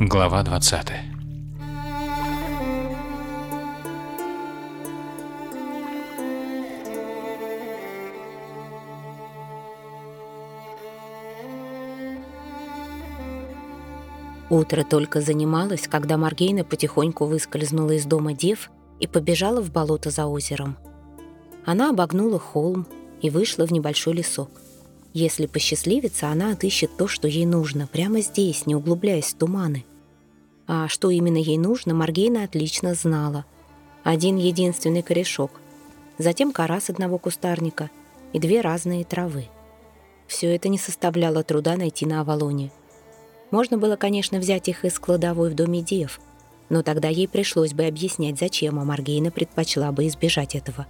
Глава 20 Утро только занималось, когда Маргейна потихоньку выскользнула из дома дев и побежала в болото за озером. Она обогнула холм и вышла в небольшой лесок. Если посчастливится, она отыщет то, что ей нужно, прямо здесь, не углубляясь в туманы. А что именно ей нужно, Маргейна отлично знала. Один единственный корешок, затем кора с одного кустарника и две разные травы. Все это не составляло труда найти на Авалоне. Можно было, конечно, взять их из кладовой в доме Дев, но тогда ей пришлось бы объяснять, зачем, а Маргейна предпочла бы избежать этого.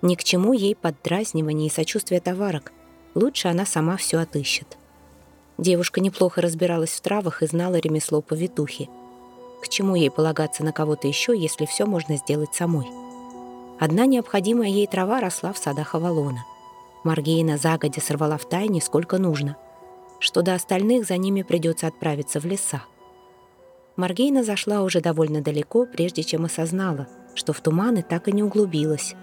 Ни к чему ей поддразнивание и сочувствие товарок. Лучше она сама все отыщет. Девушка неплохо разбиралась в травах и знала ремесло повитухи. К чему ей полагаться на кого-то еще, если все можно сделать самой? Одна необходимая ей трава росла в садах Авалона. Маргейна загодя сорвала в тайне сколько нужно — что до остальных за ними придется отправиться в леса. Маргейна зашла уже довольно далеко, прежде чем осознала, что в туманы так и не углубилась.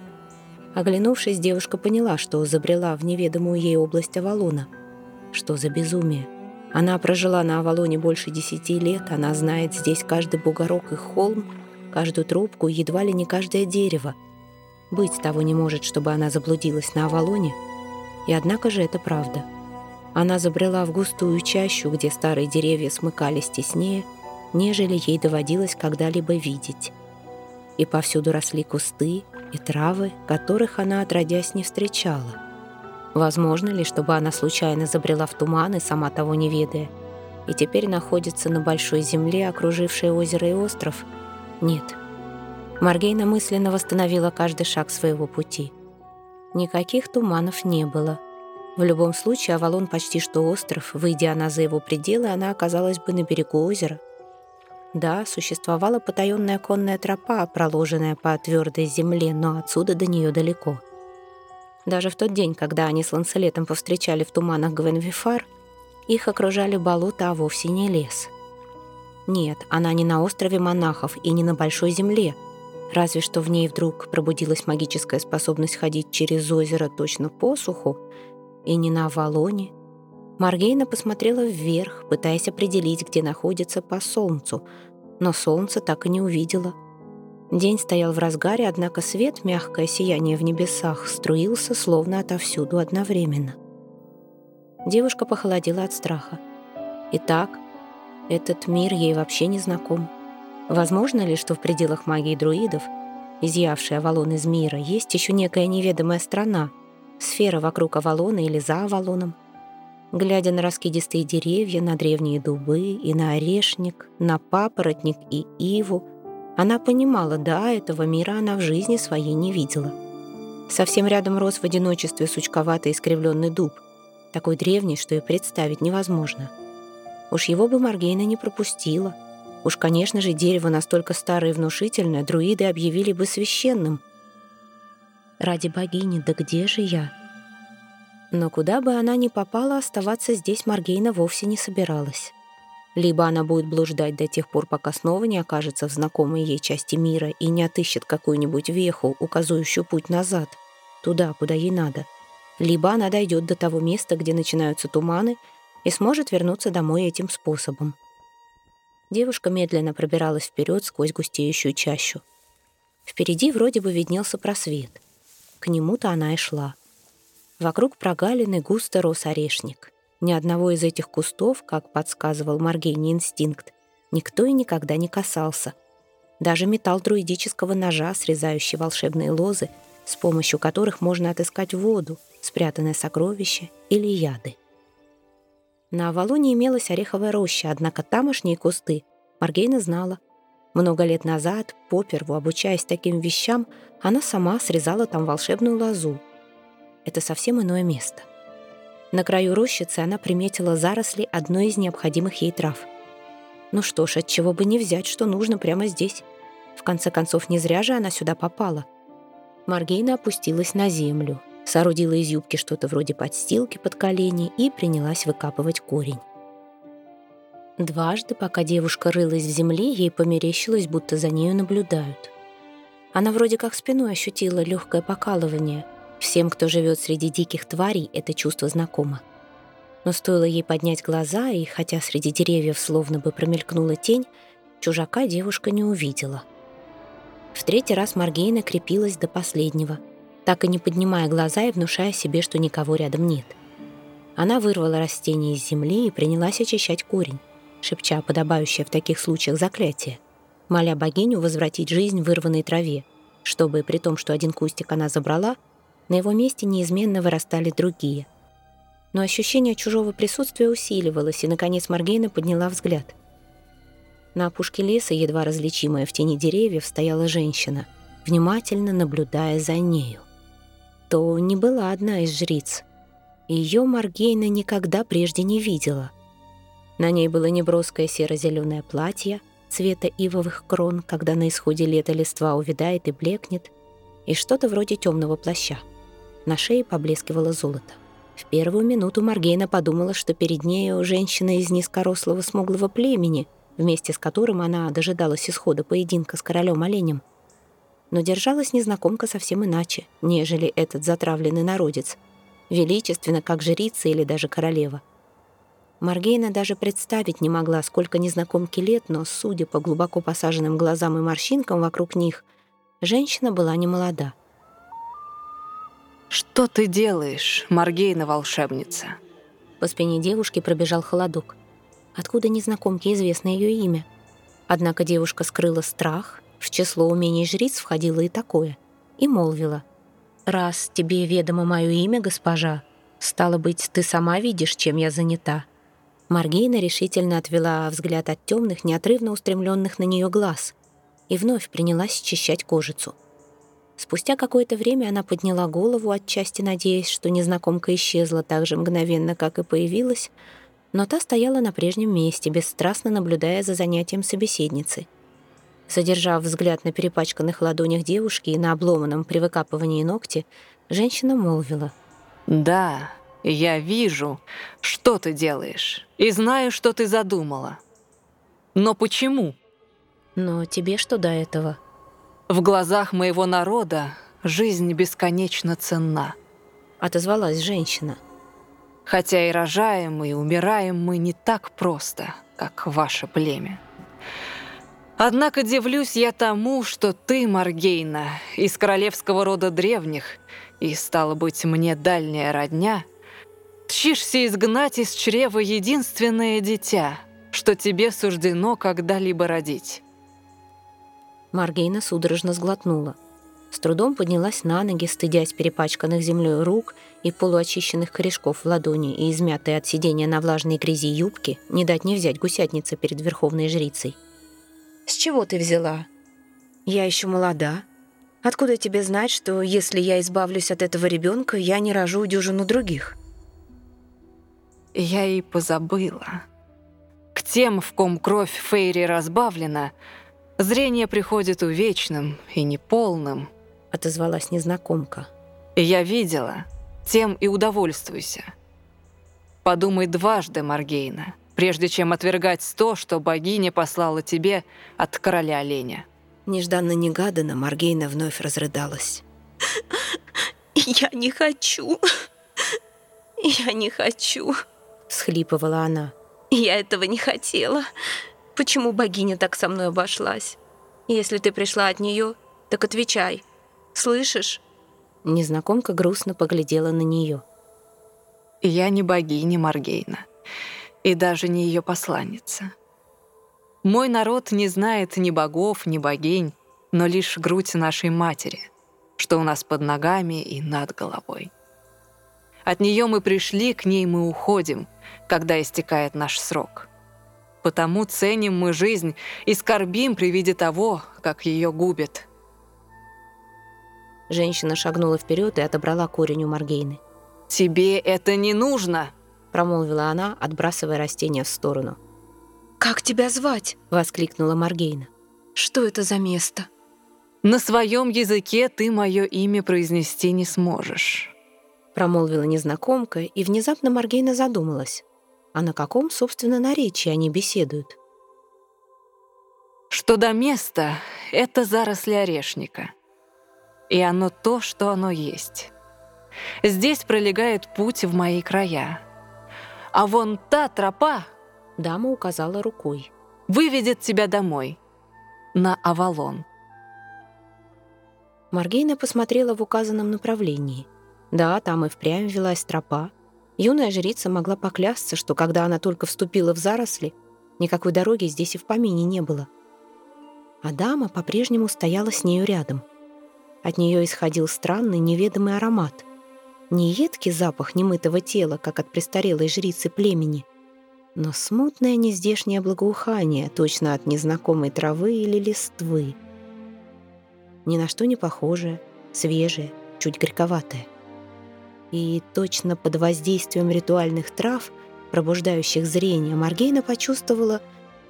Оглянувшись, девушка поняла, что забрела в неведомую ей область Авалона. Что за безумие? Она прожила на Авалоне больше десяти лет, она знает здесь каждый бугорок и холм, каждую трубку, едва ли не каждое дерево. Быть того не может, чтобы она заблудилась на Авалоне, и однако же это правда — она забрела в густую чащу, где старые деревья смыкались теснее, нежели ей доводилось когда-либо видеть. И повсюду росли кусты и травы, которых она отродясь не встречала. Возможно ли, чтобы она случайно забрела в туман и сама того не ведая, и теперь находится на большой земле, окружившей озеро и остров? Нет. Маргейна мысленно восстановила каждый шаг своего пути. Никаких туманов не было — в любом случае, Авалон почти что остров. Выйдя она за его пределы, она оказалась бы на берегу озера. Да, существовала потаенная конная тропа, проложенная по твердой земле, но отсюда до нее далеко. Даже в тот день, когда они с Ланселетом повстречали в туманах Гвенвифар, их окружали болота, а вовсе не лес. Нет, она не на острове монахов и не на большой земле, разве что в ней вдруг пробудилась магическая способность ходить через озеро точно по суху, и не на Авалоне. Маргейна посмотрела вверх, пытаясь определить, где находится по солнцу, но солнце так и не увидела. День стоял в разгаре, однако свет, мягкое сияние в небесах, струился словно отовсюду одновременно. Девушка похолодела от страха. Итак, этот мир ей вообще не знаком. Возможно ли, что в пределах магии друидов, изъявшей Авалон из мира, есть еще некая неведомая страна, сфера вокруг Авалона или за Авалоном. Глядя на раскидистые деревья, на древние дубы и на орешник, на папоротник и иву, она понимала, да, этого мира она в жизни своей не видела. Совсем рядом рос в одиночестве сучковатый искривленный дуб, такой древний, что и представить невозможно. Уж его бы Маргейна не пропустила. Уж, конечно же, дерево настолько старое и внушительное, друиды объявили бы священным, Ради богини, да где же я? Но куда бы она ни попала, оставаться здесь Маргейна вовсе не собиралась. Либо она будет блуждать до тех пор, пока снова не окажется в знакомой ей части мира и не отыщет какую-нибудь веху, указывающую путь назад, туда, куда ей надо. Либо она дойдет до того места, где начинаются туманы, и сможет вернуться домой этим способом. Девушка медленно пробиралась вперед сквозь густеющую чащу. Впереди вроде бы виднелся просвет — к нему-то она и шла. Вокруг прогалины густо рос орешник. Ни одного из этих кустов, как подсказывал Маргейни инстинкт, никто и никогда не касался. Даже металл друидического ножа, срезающий волшебные лозы, с помощью которых можно отыскать воду, спрятанное сокровище или яды. На Авалоне имелась ореховая роща, однако тамошние кусты Маргейна знала, много лет назад, поперву обучаясь таким вещам, она сама срезала там волшебную лозу. Это совсем иное место. На краю рощицы она приметила заросли одной из необходимых ей трав. Ну что ж, от чего бы не взять, что нужно прямо здесь. В конце концов, не зря же она сюда попала. Маргейна опустилась на землю, соорудила из юбки что-то вроде подстилки под колени и принялась выкапывать корень. Дважды, пока девушка рылась в земле, ей померещилось, будто за нею наблюдают. Она вроде как спиной ощутила легкое покалывание. Всем, кто живет среди диких тварей, это чувство знакомо. Но стоило ей поднять глаза, и хотя среди деревьев словно бы промелькнула тень, чужака девушка не увидела. В третий раз Маргейна крепилась до последнего, так и не поднимая глаза и внушая себе, что никого рядом нет. Она вырвала растение из земли и принялась очищать корень шепча подобающее в таких случаях заклятие, моля богиню возвратить жизнь вырванной траве, чтобы, при том, что один кустик она забрала, на его месте неизменно вырастали другие. Но ощущение чужого присутствия усиливалось, и, наконец, Маргейна подняла взгляд. На опушке леса, едва различимая в тени деревьев, стояла женщина, внимательно наблюдая за нею. То не была одна из жриц. Ее Маргейна никогда прежде не видела. На ней было неброское серо-зеленое платье цвета ивовых крон, когда на исходе лета листва увядает и блекнет, и что-то вроде темного плаща. На шее поблескивало золото. В первую минуту Маргейна подумала, что перед нею женщина из низкорослого смуглого племени, вместе с которым она дожидалась исхода поединка с королем-оленем. Но держалась незнакомка совсем иначе, нежели этот затравленный народец. Величественно, как жрица или даже королева — Маргейна даже представить не могла, сколько незнакомки лет, но, судя по глубоко посаженным глазам и морщинкам вокруг них, женщина была не молода. «Что ты делаешь, Маргейна-волшебница?» По спине девушки пробежал холодок. Откуда незнакомке известно ее имя? Однако девушка скрыла страх, в число умений жриц входило и такое, и молвила. «Раз тебе ведомо мое имя, госпожа, стало быть, ты сама видишь, чем я занята». Маргейна решительно отвела взгляд от темных, неотрывно устремленных на нее глаз и вновь принялась чищать кожицу. Спустя какое-то время она подняла голову, отчасти надеясь, что незнакомка исчезла так же мгновенно, как и появилась, но та стояла на прежнем месте, бесстрастно наблюдая за занятием собеседницы. Задержав взгляд на перепачканных ладонях девушки и на обломанном при выкапывании ногти, женщина молвила. «Да, я вижу, что ты делаешь, и знаю, что ты задумала. Но почему? Но тебе что до этого? В глазах моего народа жизнь бесконечно ценна. Отозвалась женщина. Хотя и рожаем, и умираем мы не так просто, как ваше племя. Однако дивлюсь я тому, что ты, Маргейна, из королевского рода древних, и, стало быть, мне дальняя родня — Тщишься изгнать из чрева единственное дитя, что тебе суждено когда-либо родить. Маргейна судорожно сглотнула. С трудом поднялась на ноги, стыдясь перепачканных землей рук и полуочищенных корешков в ладони и измятой от сидения на влажной грязи юбки, не дать не взять гусятница перед верховной жрицей. «С чего ты взяла? Я еще молода. Откуда тебе знать, что если я избавлюсь от этого ребенка, я не рожу дюжину других?» я и позабыла. К тем, в ком кровь Фейри разбавлена, зрение приходит увечным и неполным. Отозвалась незнакомка. Я видела, тем и удовольствуйся. Подумай дважды, Маргейна, прежде чем отвергать то, что богиня послала тебе от короля оленя. Нежданно-негаданно Маргейна вновь разрыдалась. «Я не хочу! Я не хочу!» — схлипывала она. «Я этого не хотела. Почему богиня так со мной обошлась? Если ты пришла от нее, так отвечай. Слышишь?» Незнакомка грустно поглядела на нее. «Я не богиня Маргейна, и даже не ее посланница. Мой народ не знает ни богов, ни богинь, но лишь грудь нашей матери, что у нас под ногами и над головой. От нее мы пришли, к ней мы уходим, когда истекает наш срок. Потому ценим мы жизнь и скорбим при виде того, как ее губят. Женщина шагнула вперед и отобрала корень у Маргейны. «Тебе это не нужно!» промолвила она, отбрасывая растение в сторону. «Как тебя звать?» — воскликнула Маргейна. «Что это за место?» «На своем языке ты мое имя произнести не сможешь промолвила незнакомка, и внезапно Маргейна задумалась. А на каком, собственно, наречии они беседуют? Что до места — это заросли орешника. И оно то, что оно есть. Здесь пролегает путь в мои края. А вон та тропа, дама указала рукой, выведет тебя домой, на Авалон. Маргейна посмотрела в указанном направлении. Да, там и впрямь велась тропа. Юная жрица могла поклясться, что когда она только вступила в заросли, никакой дороги здесь и в помине не было. А дама по-прежнему стояла с нею рядом. От нее исходил странный неведомый аромат. Не едкий запах немытого тела, как от престарелой жрицы племени, но смутное нездешнее благоухание, точно от незнакомой травы или листвы. Ни на что не похожее, свежее, чуть горьковатое. И точно под воздействием ритуальных трав, пробуждающих зрение, Маргейна почувствовала,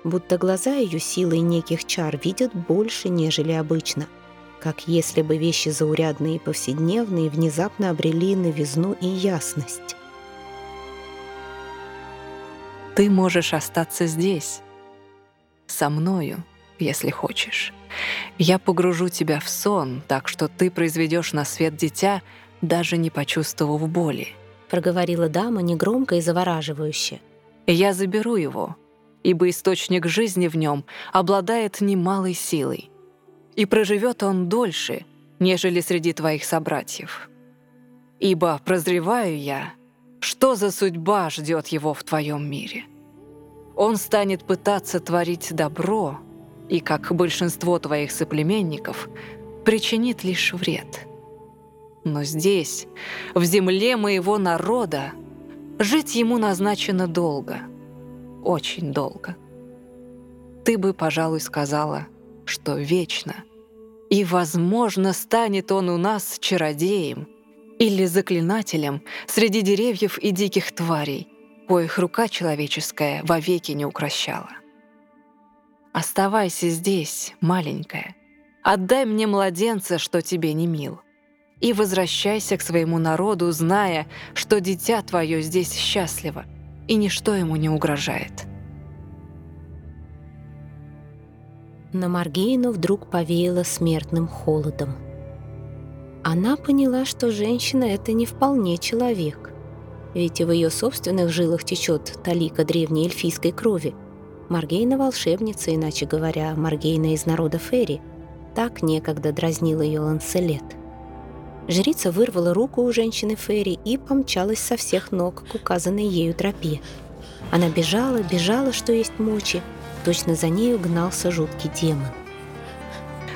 будто глаза ее силой неких чар видят больше, нежели обычно — как если бы вещи заурядные и повседневные внезапно обрели новизну и ясность. «Ты можешь остаться здесь, со мною, если хочешь. Я погружу тебя в сон, так что ты произведешь на свет дитя, даже не почувствовав боли», — проговорила дама негромко и завораживающе. «Я заберу его, ибо источник жизни в нем обладает немалой силой» и проживет он дольше, нежели среди твоих собратьев. Ибо прозреваю я, что за судьба ждет его в твоем мире. Он станет пытаться творить добро, и, как большинство твоих соплеменников, причинит лишь вред. Но здесь, в земле моего народа, жить ему назначено долго, очень долго. Ты бы, пожалуй, сказала, что вечно — и, возможно, станет он у нас чародеем или заклинателем среди деревьев и диких тварей, коих рука человеческая вовеки не укращала. Оставайся здесь, маленькая. Отдай мне младенца, что тебе не мил. И возвращайся к своему народу, зная, что дитя твое здесь счастливо, и ничто ему не угрожает. На Маргейну вдруг повеяло смертным холодом. Она поняла, что женщина — это не вполне человек. Ведь и в ее собственных жилах течет талика древней эльфийской крови. Маргейна — волшебница, иначе говоря, Маргейна из народа Ферри. Так некогда дразнил ее Ланселет. Жрица вырвала руку у женщины Ферри и помчалась со всех ног к указанной ею тропе. Она бежала, бежала, что есть мочи, Точно за нею гнался жуткий демон.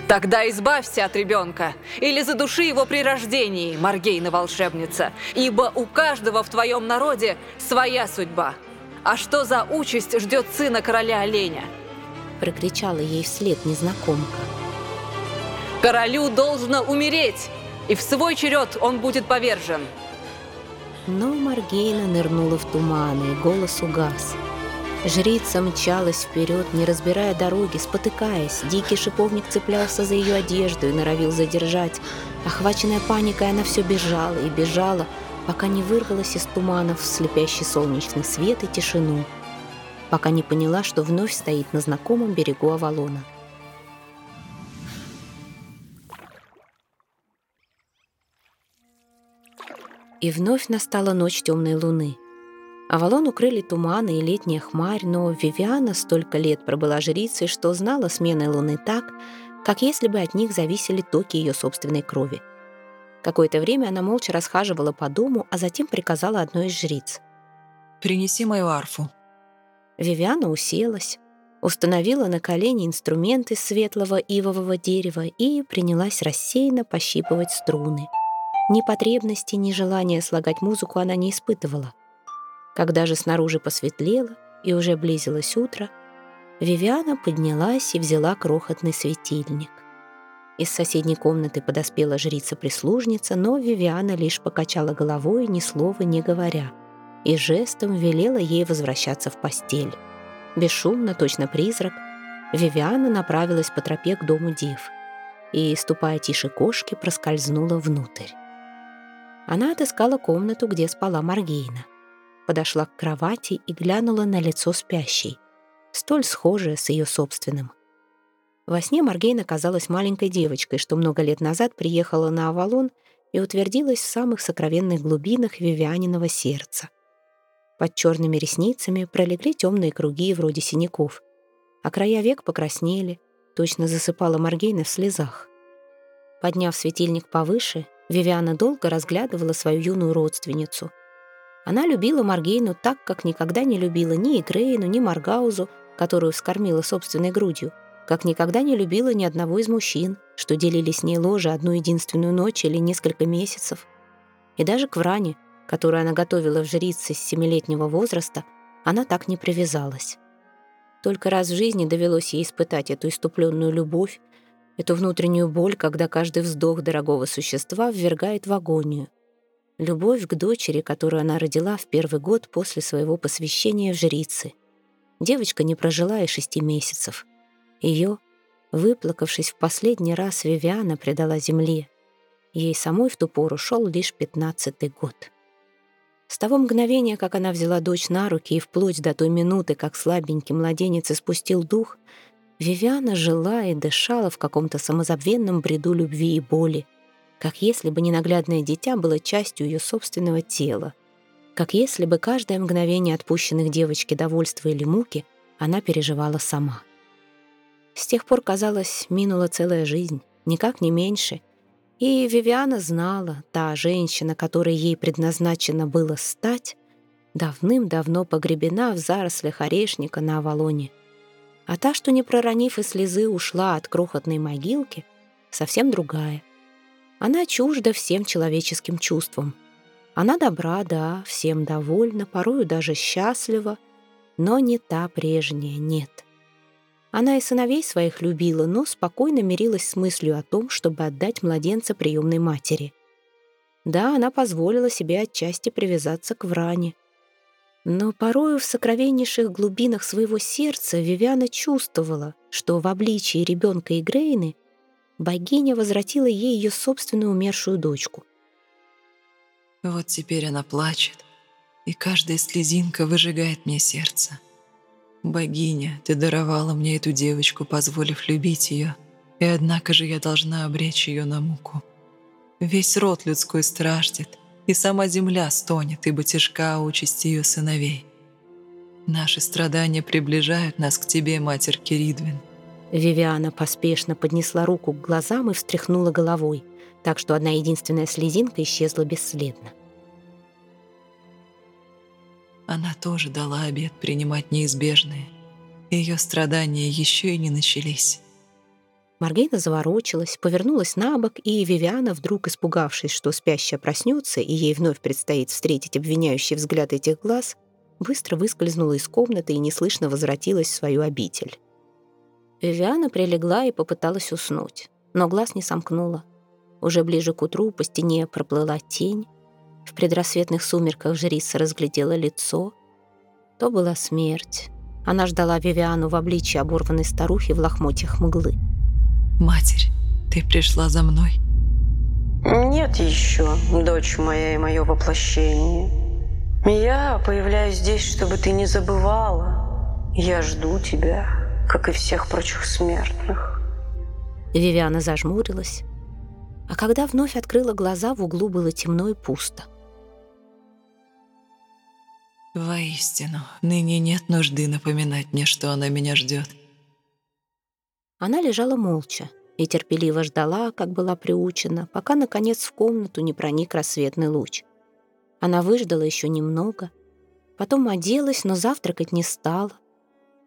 Тогда избавься от ребенка или задуши его при рождении, Маргейна-волшебница, ибо у каждого в твоем народе своя судьба. А что за участь ждет сына короля оленя? Прокричала ей вслед незнакомка. Королю должно умереть, и в свой черед он будет повержен. Но Маргейна нырнула в туман, и голос угас. Жрица мчалась вперед, не разбирая дороги, спотыкаясь. Дикий шиповник цеплялся за ее одежду и норовил задержать. Охваченная паникой, она все бежала и бежала, пока не вырвалась из туманов в слепящий солнечный свет и тишину, пока не поняла, что вновь стоит на знакомом берегу Авалона. И вновь настала ночь темной луны. Авалон укрыли туманы и летняя хмарь, но Вивиана столько лет пробыла жрицей, что знала смены луны так, как если бы от них зависели токи ее собственной крови. Какое-то время она молча расхаживала по дому, а затем приказала одной из жриц. «Принеси мою арфу». Вивиана уселась, установила на колени инструмент из светлого ивового дерева и принялась рассеянно пощипывать струны. Ни потребности, ни желания слагать музыку она не испытывала. Когда же снаружи посветлело и уже близилось утро, Вивиана поднялась и взяла крохотный светильник. Из соседней комнаты подоспела жрица-прислужница, но Вивиана лишь покачала головой, ни слова не говоря, и жестом велела ей возвращаться в постель. Бесшумно, точно призрак, Вивиана направилась по тропе к дому Дев и, ступая тише кошки, проскользнула внутрь. Она отыскала комнату, где спала Маргейна. подошла к кровати и глянула на лицо спящей, столь схожее с ее собственным. Во сне Маргейна казалась маленькой девочкой, что много лет назад приехала на Авалон и утвердилась в самых сокровенных глубинах Вивианиного сердца. Под черными ресницами пролегли темные круги вроде синяков, а края век покраснели, точно засыпала Маргейна в слезах. Подняв светильник повыше, Вивиана долго разглядывала свою юную родственницу. Она любила Маргейну так, как никогда не любила ни Игрейну, ни Маргаузу, которую вскормила собственной грудью, как никогда не любила ни одного из мужчин, что делили с ней ложе одну единственную ночь или несколько месяцев. И даже к Вране, которую она готовила в жрице с семилетнего возраста, она так не привязалась. Только раз в жизни довелось ей испытать эту иступленную любовь, эту внутреннюю боль, когда каждый вздох дорогого существа ввергает в агонию. Любовь к дочери, которую она родила в первый год после своего посвящения в жрицы. Девочка не прожила и шести месяцев. Ее, выплакавшись в последний раз, Вивиана предала земле. Ей самой в ту пору шел лишь пятнадцатый год. С того мгновения, как она взяла дочь на руки, и вплоть до той минуты, как слабенький младенец испустил дух, Вивиана жила и дышала в каком-то самозабвенном бреду любви и боли, как если бы ненаглядное дитя было частью ее собственного тела, как если бы каждое мгновение отпущенных девочке довольства или муки она переживала сама. С тех пор, казалось, минула целая жизнь, никак не меньше. И Вивиана знала, та женщина, которой ей предназначено было стать, давным-давно погребена в зарослях орешника на Авалоне. А та, что не проронив и слезы, ушла от крохотной могилки, совсем другая. Она чужда всем человеческим чувствам. Она добра, да, всем довольна, порою даже счастлива, но не та прежняя, нет. Она и сыновей своих любила, но спокойно мирилась с мыслью о том, чтобы отдать младенца приемной матери. Да, она позволила себе отчасти привязаться к Вране. Но порою в сокровеннейших глубинах своего сердца Вивиана чувствовала, что в обличии ребенка Игрейны богиня возвратила ей ее собственную умершую дочку. Вот теперь она плачет, и каждая слезинка выжигает мне сердце. «Богиня, ты даровала мне эту девочку, позволив любить ее, и однако же я должна обречь ее на муку. Весь род людской страждет, и сама земля стонет, ибо тяжка участь ее сыновей. Наши страдания приближают нас к тебе, Матерь Киридвин». Вивиана поспешно поднесла руку к глазам и встряхнула головой, так что одна единственная слезинка исчезла бесследно. Она тоже дала обет принимать неизбежное. Ее страдания еще и не начались. Маргейна заворочилась, повернулась на бок, и Вивиана, вдруг испугавшись, что спящая проснется, и ей вновь предстоит встретить обвиняющий взгляд этих глаз, быстро выскользнула из комнаты и неслышно возвратилась в свою обитель. Вивиана прилегла и попыталась уснуть, но глаз не сомкнула. Уже ближе к утру по стене проплыла тень, в предрассветных сумерках жрица разглядела лицо. То была смерть. Она ждала Вивиану в обличье оборванной старухи в лохмотьях мглы. «Матерь, ты пришла за мной?» «Нет еще, дочь моя и мое воплощение. Я появляюсь здесь, чтобы ты не забывала. Я жду тебя, как и всех прочих смертных». Вивиана зажмурилась, а когда вновь открыла глаза, в углу было темно и пусто. Воистину, ныне нет нужды напоминать мне, что она меня ждет. Она лежала молча и терпеливо ждала, как была приучена, пока, наконец, в комнату не проник рассветный луч. Она выждала еще немного, потом оделась, но завтракать не стала.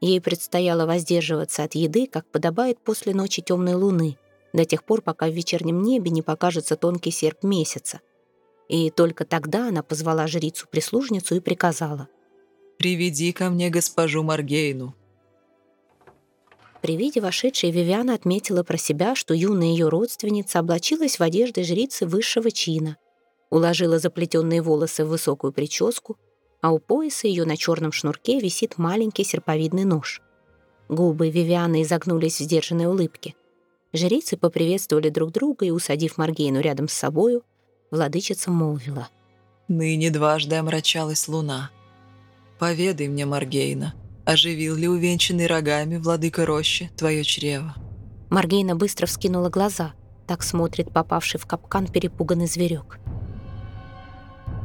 Ей предстояло воздерживаться от еды, как подобает после ночи темной луны, до тех пор, пока в вечернем небе не покажется тонкий серп месяца — и только тогда она позвала жрицу-прислужницу и приказала. «Приведи ко мне госпожу Маргейну». При виде вошедшей Вивиана отметила про себя, что юная ее родственница облачилась в одежды жрицы высшего чина, уложила заплетенные волосы в высокую прическу, а у пояса ее на черном шнурке висит маленький серповидный нож. Губы Вивианы изогнулись в сдержанной улыбке. Жрицы поприветствовали друг друга и, усадив Маргейну рядом с собою, владычица молвила. «Ныне дважды омрачалась луна, Поведай мне, Маргейна, оживил ли увенчанный рогами владыка рощи твое чрево? Маргейна быстро вскинула глаза. Так смотрит попавший в капкан перепуганный зверек.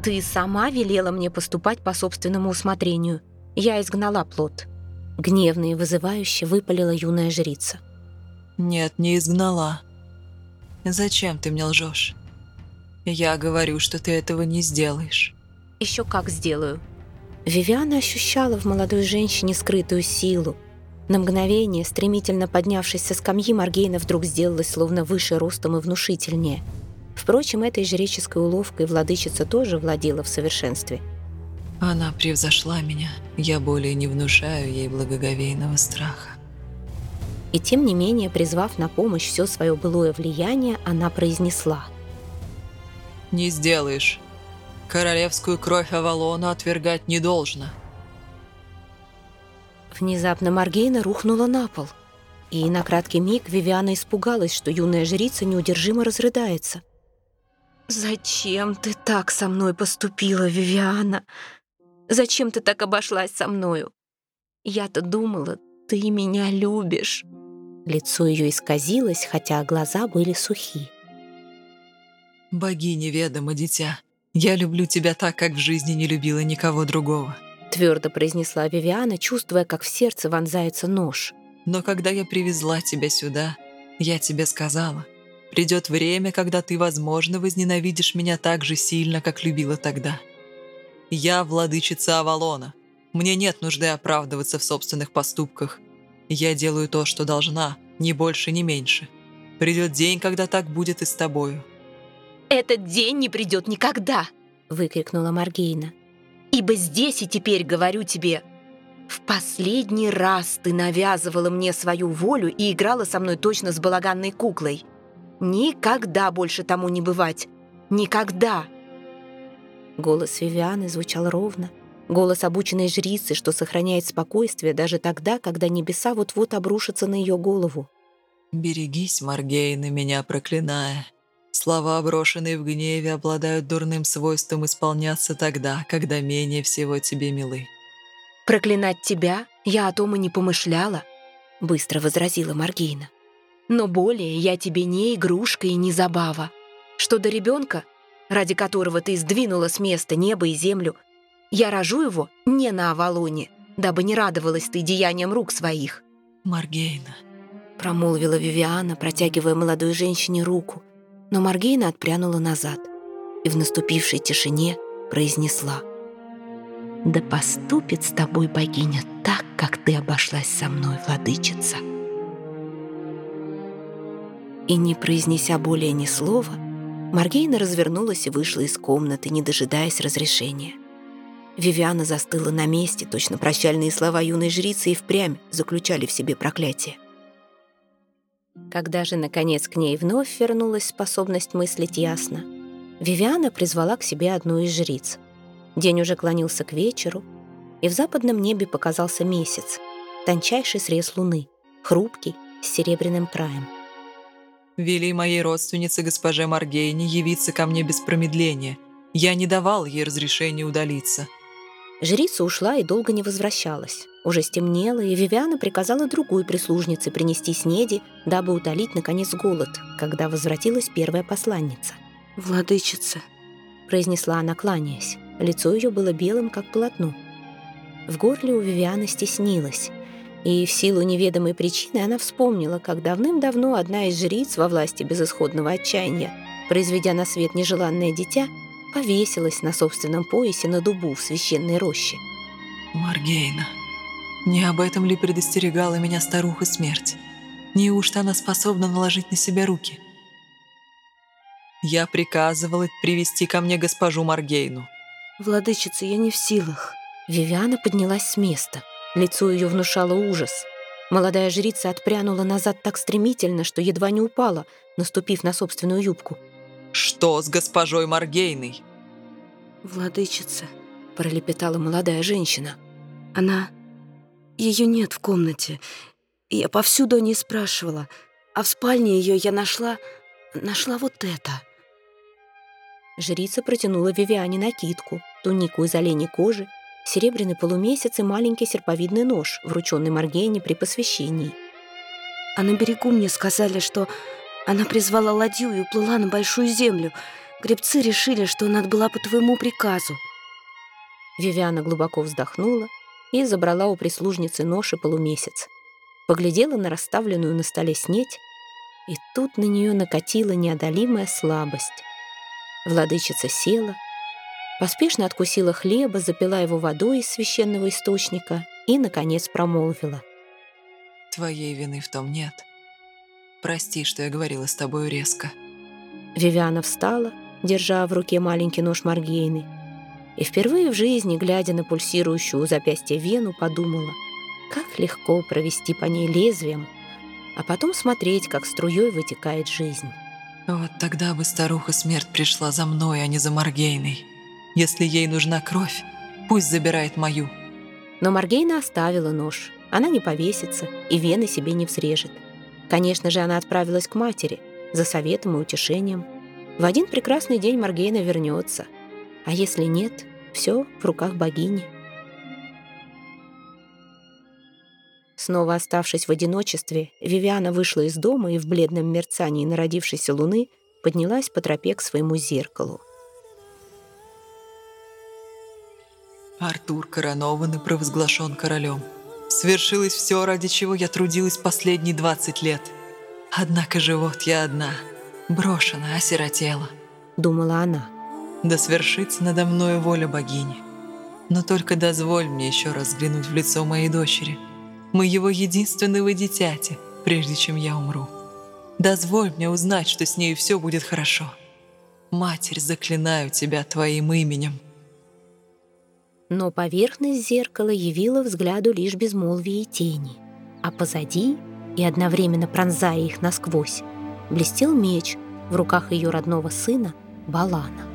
«Ты сама велела мне поступать по собственному усмотрению. Я изгнала плод». Гневно и вызывающе выпалила юная жрица. «Нет, не изгнала. Зачем ты мне лжешь? Я говорю, что ты этого не сделаешь». «Еще как сделаю». Вивиана ощущала в молодой женщине скрытую силу. На мгновение, стремительно поднявшись со скамьи, Маргейна вдруг сделалась словно выше ростом и внушительнее. Впрочем, этой жреческой уловкой владычица тоже владела в совершенстве – она превзошла меня. Я более не внушаю ей благоговейного страха. И тем не менее, призвав на помощь все свое былое влияние, она произнесла. «Не сделаешь. Королевскую кровь Авалона отвергать не должно». Внезапно Маргейна рухнула на пол. И на краткий миг Вивиана испугалась, что юная жрица неудержимо разрыдается. «Зачем ты так со мной поступила, Вивиана?» Зачем ты так обошлась со мною? Я-то думала, ты меня любишь». Лицо ее исказилось, хотя глаза были сухи. «Богине ведомо, дитя. Я люблю тебя так, как в жизни не любила никого другого», твердо произнесла Вивиана, чувствуя, как в сердце вонзается нож. «Но когда я привезла тебя сюда, я тебе сказала, придет время, когда ты, возможно, возненавидишь меня так же сильно, как любила тогда. Я владычица Авалона. Мне нет нужды оправдываться в собственных поступках. Я делаю то, что должна, ни больше, ни меньше. Придет день, когда так будет и с тобою». «Этот день не придет никогда!» — выкрикнула Маргейна. «Ибо здесь и теперь говорю тебе, в последний раз ты навязывала мне свою волю и играла со мной точно с балаганной куклой. Никогда больше тому не бывать. Никогда!» Голос Вивианы звучал ровно. Голос обученной жрицы, что сохраняет спокойствие даже тогда, когда небеса вот-вот обрушатся на ее голову. «Берегись, Маргейна, меня проклиная. Слова, брошенные в гневе, обладают дурным свойством исполняться тогда, когда менее всего тебе милы». «Проклинать тебя? Я о том и не помышляла», — быстро возразила Маргейна. «Но более я тебе не игрушка и не забава. Что до ребенка, ради которого ты сдвинула с места небо и землю, я рожу его не на Авалоне, дабы не радовалась ты деянием рук своих». «Маргейна», — промолвила Вивиана, протягивая молодой женщине руку, но Маргейна отпрянула назад и в наступившей тишине произнесла «Да поступит с тобой богиня так, как ты обошлась со мной, владычица». И не произнеся более ни слова, Маргейна развернулась и вышла из комнаты, не дожидаясь разрешения. Вивиана застыла на месте, точно прощальные слова юной жрицы и впрямь заключали в себе проклятие. Когда же, наконец, к ней вновь вернулась способность мыслить ясно, Вивиана призвала к себе одну из жриц. День уже клонился к вечеру, и в западном небе показался месяц, тончайший срез луны, хрупкий, с серебряным краем — Вели моей родственнице госпоже Маргейне явиться ко мне без промедления. Я не давал ей разрешения удалиться». Жрица ушла и долго не возвращалась. Уже стемнело, и Вивиана приказала другой прислужнице принести снеди, дабы утолить, наконец, голод, когда возвратилась первая посланница. «Владычица», — произнесла она, кланяясь. Лицо ее было белым, как полотно. В горле у Вивианы стеснилось. И в силу неведомой причины она вспомнила, как давным-давно одна из жриц во власти безысходного отчаяния, произведя на свет нежеланное дитя, повесилась на собственном поясе на дубу в священной роще. «Маргейна, не об этом ли предостерегала меня старуха смерть? Неужто она способна наложить на себя руки?» «Я приказывала привести ко мне госпожу Маргейну». «Владычица, я не в силах». Вивиана поднялась с места. Лицо ее внушало ужас. Молодая жрица отпрянула назад так стремительно, что едва не упала, наступив на собственную юбку. «Что с госпожой Маргейной?» «Владычица», — пролепетала молодая женщина. «Она... Ее нет в комнате. Я повсюду не спрашивала, а в спальне ее я нашла... нашла вот это». Жрица протянула Вивиане накидку, тунику из оленей кожи серебряный полумесяц и маленький серповидный нож, врученный Маргейне при посвящении. А на берегу мне сказали, что она призвала ладью и уплыла на большую землю. Гребцы решили, что она отбыла по твоему приказу. Вивиана глубоко вздохнула и забрала у прислужницы нож и полумесяц. Поглядела на расставленную на столе снеть, и тут на нее накатила неодолимая слабость. Владычица села, поспешно откусила хлеба, запила его водой из священного источника и, наконец, промолвила. «Твоей вины в том нет. Прости, что я говорила с тобой резко». Вивиана встала, держа в руке маленький нож Маргейны, и впервые в жизни, глядя на пульсирующую у запястья вену, подумала, как легко провести по ней лезвием, а потом смотреть, как струей вытекает жизнь. Вот тогда бы старуха смерть пришла за мной, а не за Маргейной. Если ей нужна кровь, пусть забирает мою. Но Маргейна оставила нож. Она не повесится и вены себе не взрежет. Конечно же, она отправилась к матери за советом и утешением. В один прекрасный день Маргейна вернется. А если нет, все в руках богини. Снова оставшись в одиночестве, Вивиана вышла из дома и в бледном мерцании народившейся луны поднялась по тропе к своему зеркалу. Артур коронован и провозглашен королем. Свершилось все, ради чего я трудилась последние 20 лет. Однако же вот я одна, брошена, осиротела. Думала она. Да свершится надо мною воля богини. Но только дозволь мне еще раз взглянуть в лицо моей дочери – моего единственного дитяти, прежде чем я умру. Дозволь мне узнать, что с ней все будет хорошо. Матерь, заклинаю тебя твоим именем». Но поверхность зеркала явила взгляду лишь безмолвие и тени, а позади, и одновременно пронзая их насквозь, блестел меч в руках ее родного сына Балана.